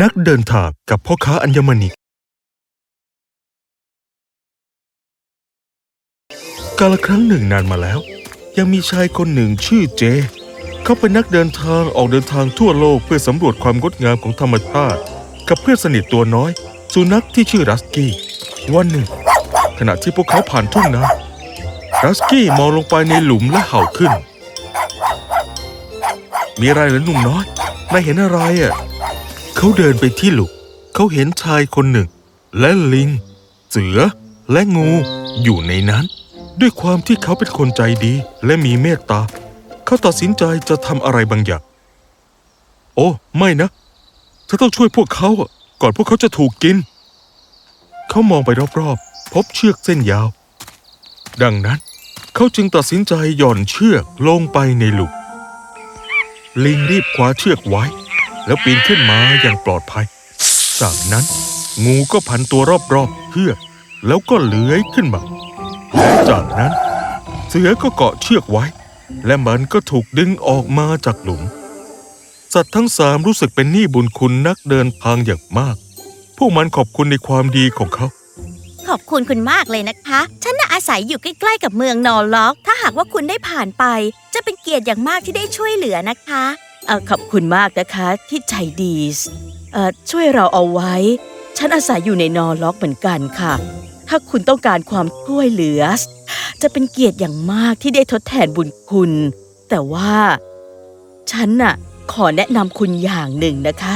นักเดินทางกับพ่อค้าอัญมณีกาลครั้งหนึ่งนานมาแล้ว ยังมีชายคนหนึ่งชื่อเจ เขาเป็นนักเดินทางออกเดินทางทั่วโลกเพื่อสำรวจความงดงามของธรรมชาติ กับเพื่อนสนิทตัวน้อย สุนัขที่ชื่อรัสกี้ วันหนึ่ง ขณะที่พวกเขาผ่านทุ่งนารัสกี้มองลงไปในหลุมและเห่าขึ้น มีอะไรหรือหนุ่มน้อยนายเห็นอะไรอะ เขาเดินไปที่หลุมเขาเห็นชายคนหนึ่ง และลิง เสือ และงูอยู่ในนั้น ด้วยความที่เขาเป็นคนใจดีและมีเมตตา เขาตัดสินใจจะทำอะไรบางอย่าง โอ้ไม่นะเธอต้องช่วยพวกเขาอะก่อนพวกเขาจะถูกกิน เขามองไปรอบๆ พบเชือกเส้นยาว ดังนั้น เขาจึงตัดสินใจหย่อนเชือกลงไปในหลุมลิงรีบคว้าเชือกไว้ แล้วปีนขึ้นมาอย่างปลอดภัย จากนั้นงูก็พันตัวรอบๆเชือแล้วก็เลื้อยขึ้นมา และจากนั้น เสือก็เกาะเชือกไว้ และมันก็ถูกดึงออกมาจากหลุม สัตว์ทั้งสามรู้สึกเป็นหนี้บุญคุณนักเดินทางอย่างมาก พวกมันขอบคุณในความดีของเขา ขอบคุณคุณมากเลยนะคะ ฉันน่ะอาศัยอยู่ใกล้ๆกับเมืองนอร์ล็อก ถ้าหากว่าคุณได้ผ่านไป จะเป็นเกียรติอย่างมากที่ได้ช่วยเหลือนะคะ ออขอบคุณมากนะคะที่ใจดีช่วยเราเอาไว้ ฉันอาศัยอยู่ในนอล็อกเหมือนกันค่ะ ถ้าคุณต้องการความช่วยเหลือ จะเป็นเกียรติอย่างมากที่ได้ทดแทนบุญคุณ แต่ว่า ฉันน่ะขอแนะนำคุณอย่างหนึ่งนะคะ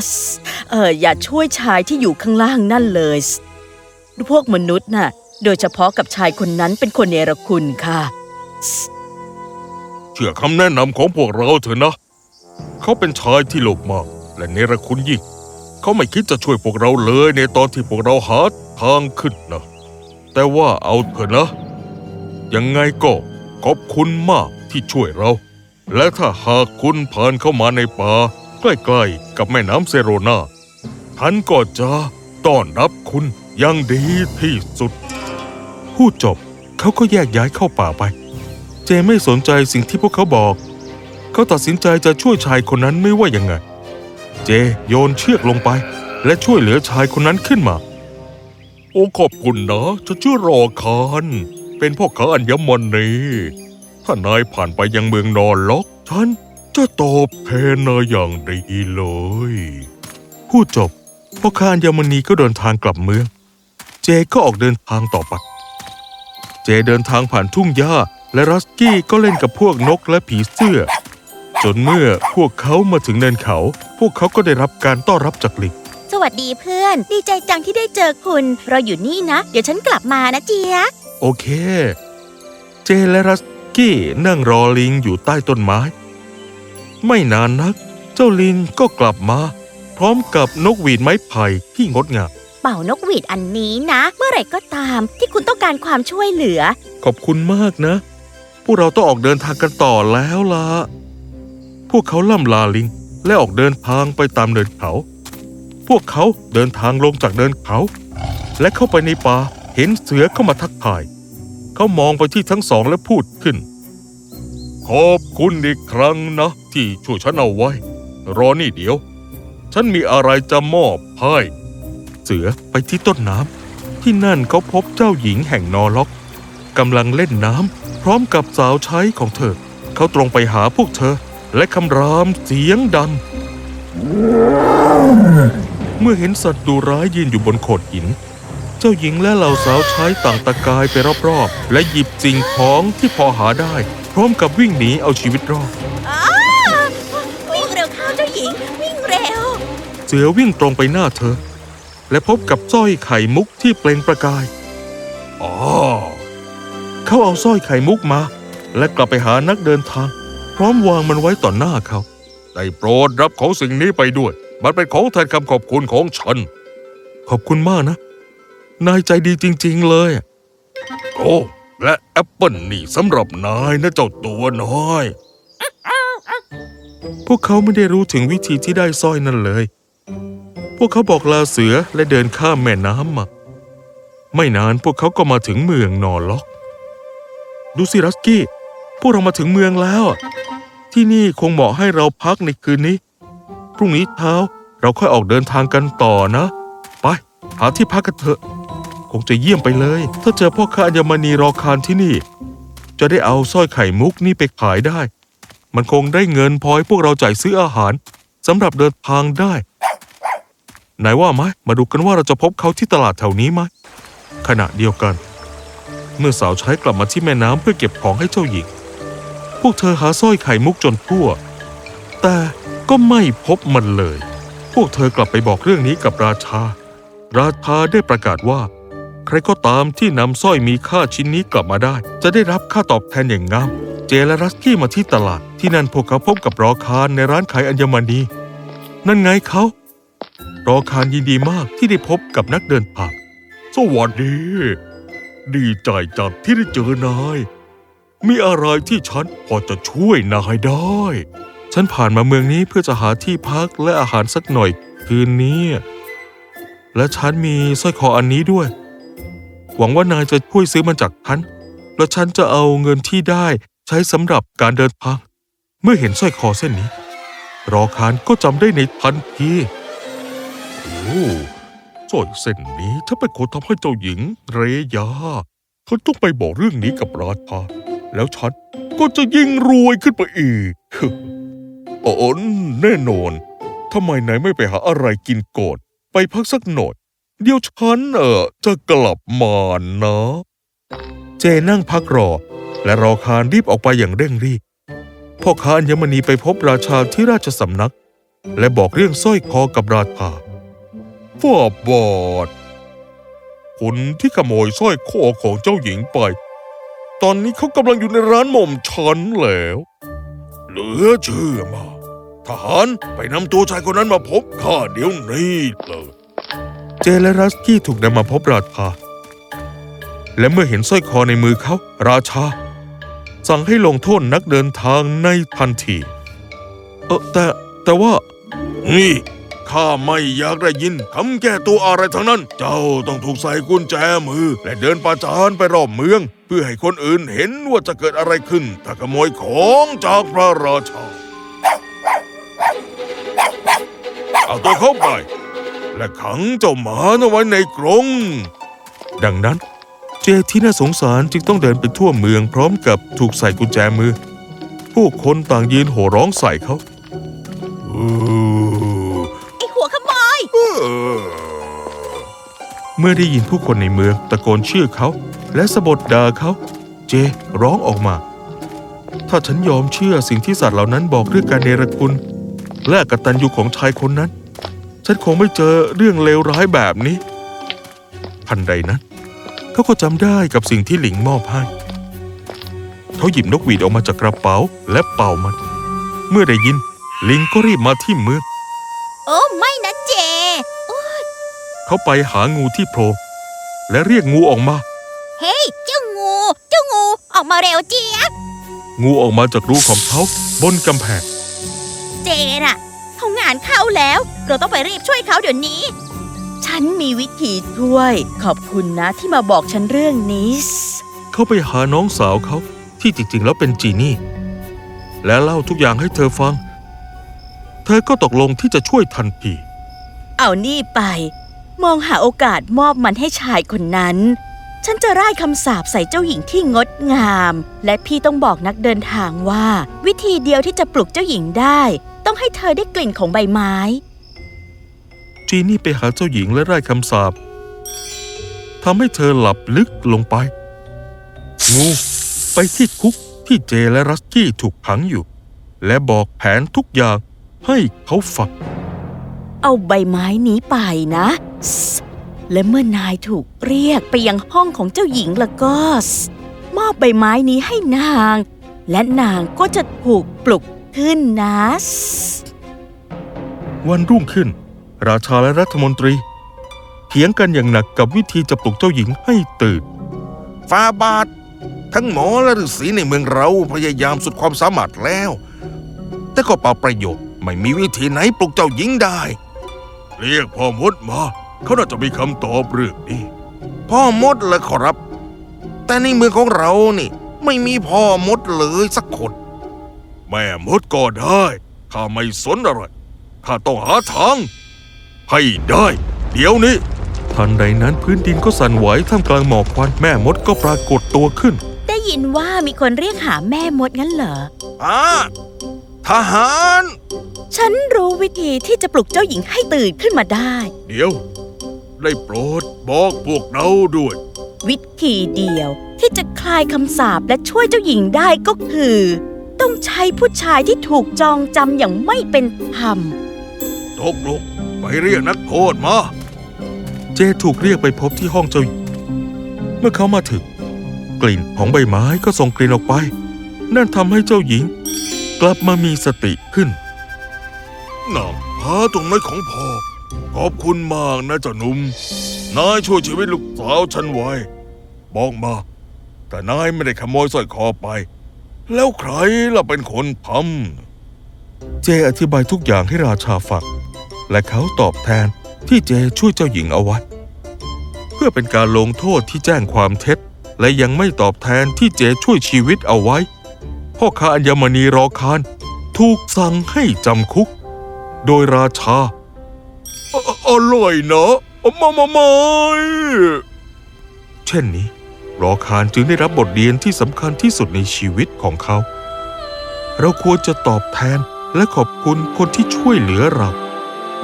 เอออย่าช่วยชายที่อยู่ข้างล่างนั่นเลยพวกมนุษย์น่ะ โดยเฉพาะกับชายคนนั้นเป็นคนเนรคุณค่ะ เชื่อคำแนะนำของพวกเราเถอะนะ เขาเป็นชายที่โลภมาก และเนรคุณยิ่ง เขาไม่คิดจะช่วยพวกเราเลยในตอนที่พวกเราหาทางขึ้นนะ แต่ว่าเอาเถอะนะ ยังไงก็ขอบคุณมากที่ช่วยเรา และถ้าหากคุณผ่านเข้ามาในป่าใกล้ๆกับแม่น้ำเซโรนาท่านก็จะต้อนรับคุณอย่างดีที่สุด พูดจบเขาก็แยกย้ายเข้าป่าไป เจไม่สนใจสิ่งที่พวกเขาบอก เขาตัดสินใจจะช่วยชายคนนั้นไม่ว่ายังไง เจโยนเชือกลงไป และช่วยเหลือชายคนนั้นขึ้นมา โอ้ขอบคุณนะฉันชื่อรอคานเป็นพ่อค้าอัญมณีถ้านายผ่านไปยังเมืองนอนล็อก ฉันจะตอบแทนนายอย่างดีเลย พูดจบพ่อค้าอัญมณีก็เดินทางกลับเมือง เจก็ออกเดินทางต่อไป เจเดินทางผ่านทุ่งหญ้าและรัสกี้ก็เล่นกับพวกนกและผีเสื้อ จนเมื่อพวกเขามาถึงเนินเขา พวกเขาก็ได้รับการต้อนรับจากลิงสวัสดีเพื่อน ดีใจจังที่ได้เจอคุณ เราอยู่นี่นะ เดี๋ยวฉันกลับมานะเจียกโอเค เจและรัสกี้นั่งรอลิงอยู่ใต้ต้นไม้ ไม่นานนัก เจ้าลิงก็กลับมา พร้อมกับนกหวีดไม้ไผ่ที่งดงามเป่านกหวีดอันนี้นะ เมื่อไหร่ก็ตามที่คุณต้องการความช่วยเหลือ ขอบคุณมากนะ พวกเราต้องออกเดินทางกันต่อแล้วล่ะ พวกเขาล่ำลาลิง และออกเดินทางไปตามเนินเขา พวกเขาเดินทางลงจากเนินเขา และเข้าไปในป่าเห็นเสือเข้ามาทักทาย เขามองไปที่ทั้งสองและพูดขึ้น ขอบคุณอีกครั้งนะ ที่ช่วยฉันเอาไว้ รอนี่เดี๋ยว ฉันมีอะไรจะมอบให้เสือไปที่ต้นน้ำที่นั่นเขาพบเจ้าหญิงแห่งนอร์ล็อกกำลังเล่นน้ำพร้อมกับสาวใช้ของเธอ เขาตรงไปหาพวกเธอ และคำรามเสียงดัง เมื่อเห็นสัตว์ดุร้ายยืนอยู่บนโขดหิน เจ้าหญิงและเหล่าสาวใช้ต่างตะกายไปรอบๆ และหยิบสิ่งของที่พอหาได้ พร้อมกับวิ่งหนีเอาชีวิตรอดวิ่งเร็วเข้าเจ้าหญิง วิ่งเร็ว เสือวิ่งตรงไปหน้าเธอ และพบกับสร้อยไข่มุกที่เปล่งประกายอ๋อเขาเอาสร้อยไข่มุกมา และกลับไปหานักเดินทางพ ร้อมวางมันไว้ต่อหน้าเขา ได้โปรดรับของสิ่งนี้ไปด้วย มันเป็นของแทนคำขอบคุณของฉัน ขอบคุณมากนะ นายใจดีจริง ๆ เลย โอ้ และแอปเปิลนี่สำหรับนายนะเจ้าตัวน้อย พวกเขาไม่ได้รู้ถึงวิธีที่ได้สร้อยนั่นเลย พวกเขาบอกลาเสือและเดินข้ามแม่น้ำมา ไม่นานพวกเขาก็มาถึงเมืองนอร์ล็อก ดูสิรัสกี้ พวกเรามาถึงเมืองแล้ว ที่นี่คงเหมาะให้เราพักในคืนนี้ พรุ่งนี้เช้าเราค่อยออกเดินทางกันต่อนะ ไป หาที่พักกันเถอะ คงจะเยี่ยมไปเลย ถ้าเจอพ่อค้าอัญมณีรอคานที่นี่ จะได้เอาสร้อยไข่มุกนี่ไปขายได้ มันคงได้เงินพอให้พวกเราจ่ายซื้ออาหารสำหรับเดินทางได้ไหนว่าไหมมาดูกันว่าเราจะพบเขาที่ตลาดแถวนี้ไหมขณะเดียวกัน เมื่อสาวใช้กลับมาที่แม่น้ำเพื่อเก็บของให้เจ้าหญิง พวกเธอหาสร้อยไข่มุกจนทั่ว แต่ก็ไม่พบมันเลย พวกเธอกลับไปบอกเรื่องนี้กับราชา ราชาได้ประกาศว่า ใครก็ตามที่นำสร้อยมีค่าชิ้นนี้กลับมาได้ จะได้รับค่าตอบแทนอย่างงาม เจและรัสกี้มาที่ตลาด ที่นั่นพวกเขาพบกับรอคารในร้านขายอัญมณี นั่นไงเขา รอคารยินดีมากที่ได้พบกับนักเดินทาสวัสดี ดีใจจังที่ได้เจอนาย มีอะไรที่ฉันพอจะช่วยนายได้ ฉันผ่านมาเมืองนี้เพื่อจะหาที่พักและอาหารสักหน่อยคืนนี้ และฉันมีสร้อยคออันนี้ด้วย หวังว่านายจะช่วยซื้อมันจากฉัน และฉันจะเอาเงินที่ได้ใช้สำหรับการเดินทาง เมื่อเห็นสร้อยคอเส้นนี้ รอคานก็จำได้ในทันทีโอ้สร้อยเส้นนี้ถ้าเป็นคนทำให้เจ้าหญิงเรยาเธอต้องไปบอกเรื่องนี้กับราชา แล้วฉันก็จะยิ่งรวยขึ้นไปอีกอ๋อแน่นอนทำไมนายไม่ไปหาอะไรกินก่อน ไปพักสักหน่อย เดี๋ยวฉันเออจะกลับมานะ เจนั่งพักรอ และรอคารรีบออกไปอย่างเร่งรีบพ่อค้าอัญมณีไปพบราชาที่ราชสำนัก และบอกเรื่องสร้อยคอกับราชาฝ่าบาทคนที่ขโมยสร้อยคอของเจ้าหญิงไป ตอนนี้เขากำลังอยู่ในร้านหม่อมฉันแล้ว เหลือเชื่อมากทหารไปนำตัวชายคนนั้นมาพบข้าเดี๋ยวนี้เลยเจและรัสกี้ถูกนำมาพบราชา และเมื่อเห็นสร้อยคอในมือเขา ราชา สั่งให้ลงโทษนักเดินทางในทันที เออแต่แต่ว่านี่ ข้าไม่อยากได้ยินคำแก้ตัวอะไรทั้งนั้น เจ้าต้องถูกใส่กุญแจมือ และเดินประจานไปรอบเมือง เพื่อให้คนอื่นเห็นว่าจะเกิดอะไรขึ้น ถ้าขโมยของจากพระราชาเอาตัวเข้าไป และขังเจ้าหมาเอาไว้ในกรงดังนั้นเจที่น่าสงสารจึงต้องเดินไปทั่วเมืองพร้อมกับถูกใส่กุญแจมือ ผู้คนต่างยืนโห่ร้องใส่เขา เมื่อได้ยินผู้คนในเมืองตะโกนชื่อเขา และสะบดด่าเขา เจร้องออกมา ถ้าฉันยอมเชื่อสิ่งที่สัตว์เหล่านั้นบอกเรื่องการเนรคุณ และกตัญญูของชายคนนั้น ฉันคงไม่เจอเรื่องเลวร้ายแบบนี้ ทันใดนั้นเขาก็จำได้กับสิ่งที่หลิงมอบให้ เขาหยิบนกหวีดออกมาจากกระเป๋าและเป่ามัน เมื่อได้ยินลิงก็รีบมาที่เมืองโอ้ไม่นะเจ เขาไปหางูที่โพรงและเรียกงูออกมา เฮ้ย เจ้างู เจ้างู ออกมาเร็วเจี๊ยบ งูออกมาจากรูของเขาบนกำแพง เจน่ะเขางานเข้าแล้ว เราต้องไปรีบช่วยเขาเดี๋ยวนี้ ฉันมีวิธีช่วย ขอบคุณนะที่มาบอกฉันเรื่องนี้เขาไปหาน้องสาวเขาที่จริงๆแล้วเป็นจีนี่ และเล่าทุกอย่างให้เธอฟัง เธอก็ตกลงที่จะช่วยทันที เอานี่ไป มองหาโอกาสมอบมันให้ชายคนนั้น ฉันจะร่ายคำสาปใส่เจ้าหญิงที่งดงาม และพี่ต้องบอกนักเดินทางว่า วิธีเดียวที่จะปลุกเจ้าหญิงได้ ต้องให้เธอได้กลิ่นของใบไม้ จีนี่ไปหาเจ้าหญิงและไร้คำสาปทำให้เธอหลับลึกลงไป งูไปที่คุกที่เจและรัสกี้ถูกขังอยู่ และบอกแผนทุกอย่างให้เขาฟังเอาใบไม้นี้ไปนะส และเมื่อนายถูกเรียกไปยังห้องของเจ้าหญิงแล้วก็สมอบใบไม้นี้ให้นาง และนางก็จะถูกปลุกขึ้นนะสวันรุ่งขึ้น ราชาและรัฐมนตรี เถียงกันอย่างหนักกับวิธีจะปลุกเจ้าหญิงให้ตื่นฟาบาท ทั้งหมอและฤาษีในเมืองเราพยายามสุดความสามารถแล้ว แต่ก็เปล่าประโยชน์ไม่มีวิธีไหนปลุกเจ้าหญิงได้ เรียกพ่อมดมา เขาน่าจะมีคำตอบเรื่องนี้ พ่อมดเลยขอรับ แต่ในเมืองของเรานี่ ไม่มีพ่อมดเลยสักคน แม่มดก็ได้ ข้าไม่สนอะไร ข้าต้องหาทาง ให้ได้ เดี๋ยวนี้ ทันใดนั้นพื้นดินก็สั่นไหวท่ามกลางหมอกควันแม่มดก็ปรากฏตัวขึ้น ได้ยินว่ามีคนเรียกหาแม่มดงั้นเหรออ่าทหาร ฉันรู้วิธีที่จะปลุกเจ้าหญิงให้ตื่นขึ้นมาได้ เดี๋ยว ได้โปรดบอกพวกเราด้วย วิธีเดียวที่จะคลายคำสาปและช่วยเจ้าหญิงได้ก็คือ ต้องใช้ผู้ชายที่ถูกจองจำอย่างไม่เป็นธรรมตกลงไปเรียกนักโทษมา เจถูกเรียกไปพบที่ห้องเจ้าหญิงเมื่อเขามาถึง กลิ่นของใบไม้ก็ส่งกลิ่นออกไป นั่นทำให้เจ้าหญิง กลับมามีสติขึ้นน้ำพาตรงน้อยของพ่อ ขอบคุณมากนะเจ้าหนุ่ม นายช่วยชีวิตลูกสาวฉันไว้ บอกมา แต่นายไม่ได้ขโมยสร้อยคอไป แล้วใครล่ะเป็นคนทเจอธิบายทุกอย่างให้ราชาฟังและเขาตอบแทนที่เจช่วยเจ้าหญิงเอาไว้ เพื่อเป็นการลงโทษที่แจ้งความเท็จ และยังไม่ตอบแทนที่เจช่วยชีวิตเอาไว้ พ่อค้าอัญมณีรอคารถูกสั่งให้จำคุก โดยราชา อร่อยนะมามามาเช่นนี้ รอคารจึงได้รับบทเรียนที่สำคัญที่สุดในชีวิตของเขา เราควรจะตอบแทนและขอบคุณคนที่ช่วยเหลือเรา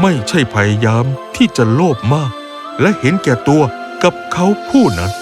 ไม่ใช่พยายามที่จะโลภมาก และเห็นแก่ตัวกับเขาผู้นั้น